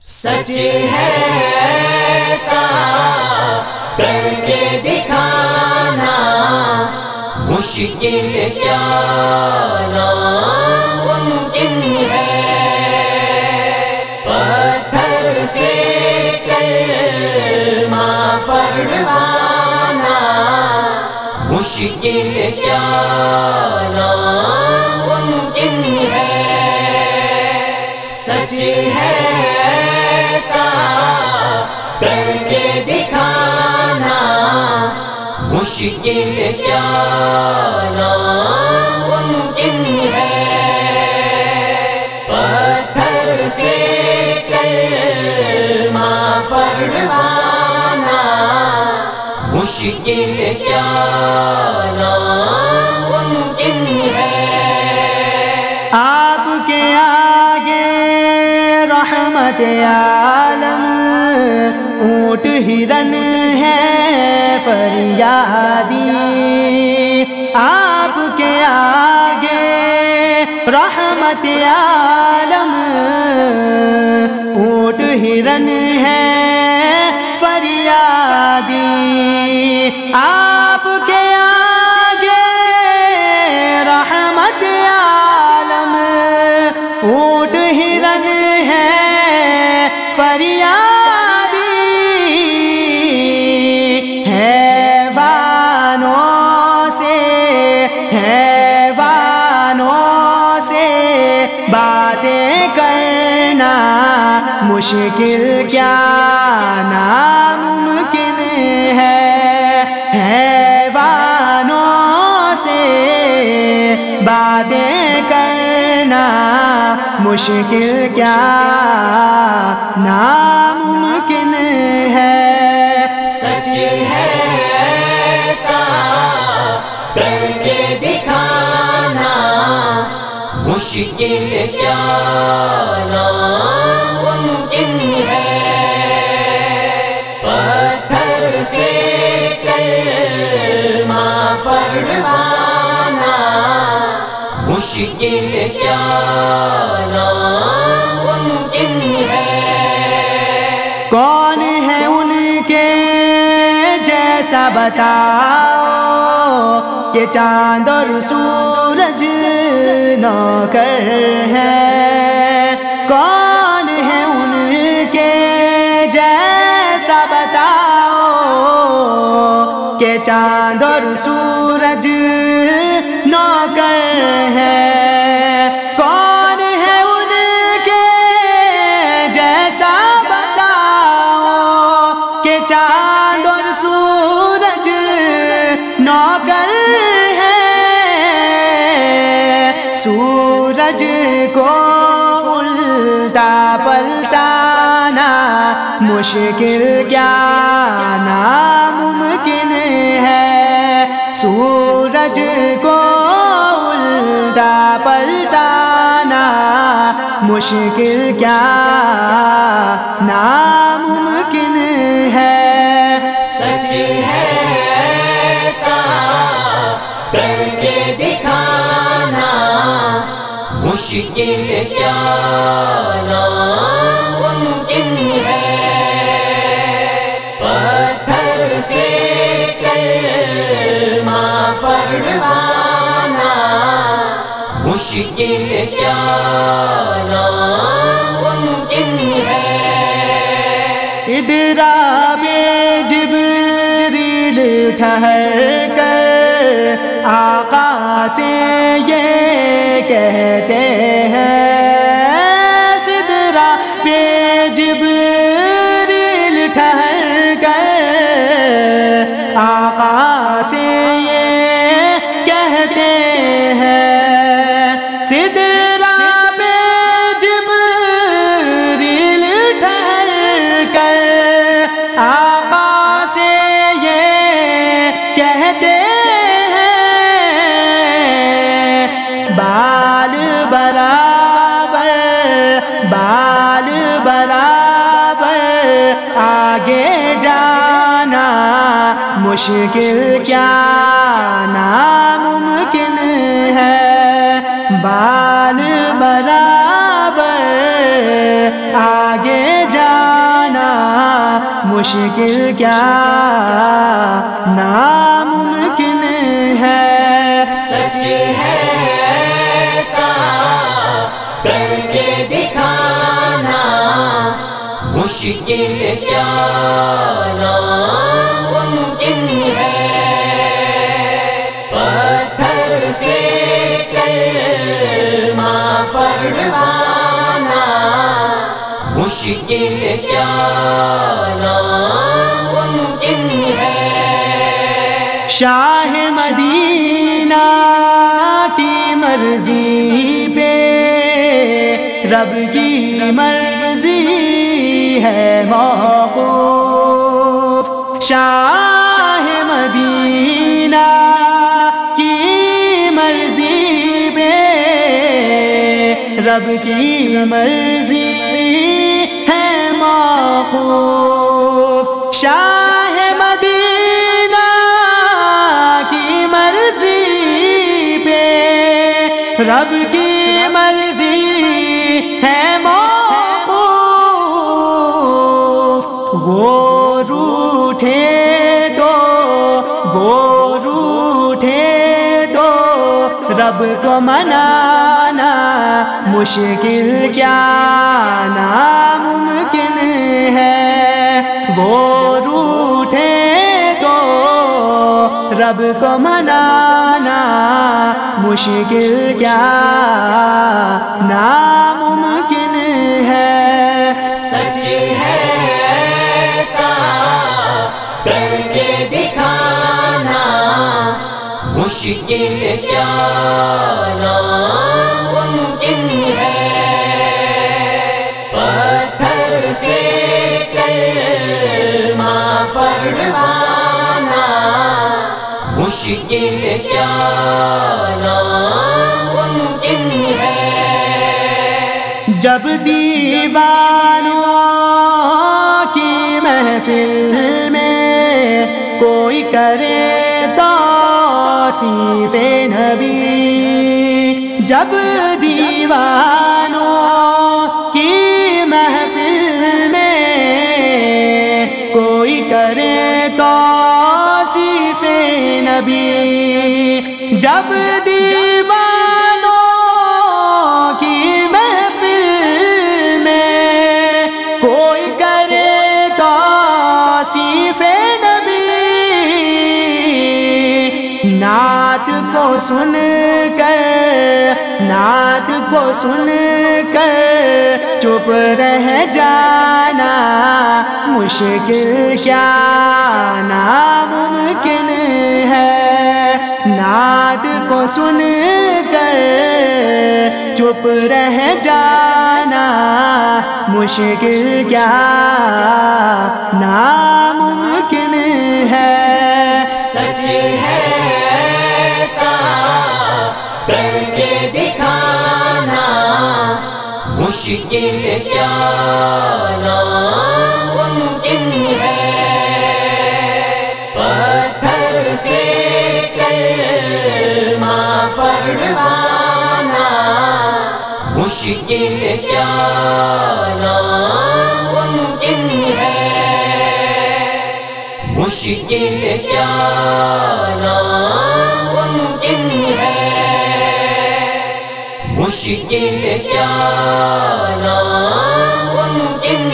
सच है ऐसा करके दिखाना, मुश्किल जाना मुमकिन है। पत्थर से कलमा पढ़वाना मुश्किल जाना मुमकिन है। सच है ऐसा करके दिखाना मुश्किल जाना मुमकिन है। पत्थर से कलमा पढ़वाना मुश्किल जाना रहमत आलम, ऊट हिरन है फरियादी। आपके आगे रहमत आलम, ऊट हिरन है फरियादी। आपके से से बातें करना मुश्किल क्या नामुमकिन है? हैवानों से बातें करना मुश्किल क्या नामुमकिन है। सच है दिखाना मुश्किल मुमकिन है। पत्थर से मुश्किल मुमकिन है। जैसा बताओ, ये चाँद और सूरज नौकर है। कौन है उनके जैसा बताओ, के चाँद और सूरज नौकर है? सूरज को उल्टा पलटाना मुश्किल क्या नामुमकिन है? सूरज को उल्टा पलटाना मुश्किल क्या नामुमकिन है? सच है ऐसा करके दिखाना, मुश्किल जाना मुमकिन है। पत्थर से कलमा पढ़वाना, मुश्किल जाना मुमकिन है। सिदरा मुश्किल क्या नामुमकिन है? बाल बराबर आगे जाना मुश्किल क्या नामुमकिन है? सच है ऐसा करके मुश्किल क्या नामुमकिन है पत्थर से कलमा पढ़वाना मुश्किल क्या नामुमकिन है शाह मदीना की मर्ज़ी पे, रब की मर्ज़ी है मौकूफ। शाह मदीना की मर्ज़ी पे। रब की मर्ज़ी है मौकूफ। शाह मदीना की मर्ज़ी पे। रब वो रूठे दो वो रूठे दो रब को मनाना मुश्किल क्या नामुमकिन है? वो रूठे दो रब को मनाना मुश्किल क्या नामुमकिन है? सच है। करके दिखाना, मुश्किल क्या नामुमकिन है। पत्थर से कलमा पढ़वाना, मुश्किल क्या नामुमकिन है। जब दीवानों की महफिल में कोई करे तो सीफे नबी। जब दीवानों की महफिल में कोई करे तो सीफे नबी। जब सुन कर नाद को सुन कर चुप रह जाना मुश्किल क्या नामुमकिन है? नात को सुन कर चुप रह जाना मुश्किल क्या नामुमकिन है? सच है। ऐसा करके दिखाना, मुश्किल क्या नामुमकिन है। पत्थर से कलमा पढ़वाना मुश्किल क्या नामुमकिन है। मुश्किल क्या नामुमकिन है। मुश्किल क्या नामुमकिन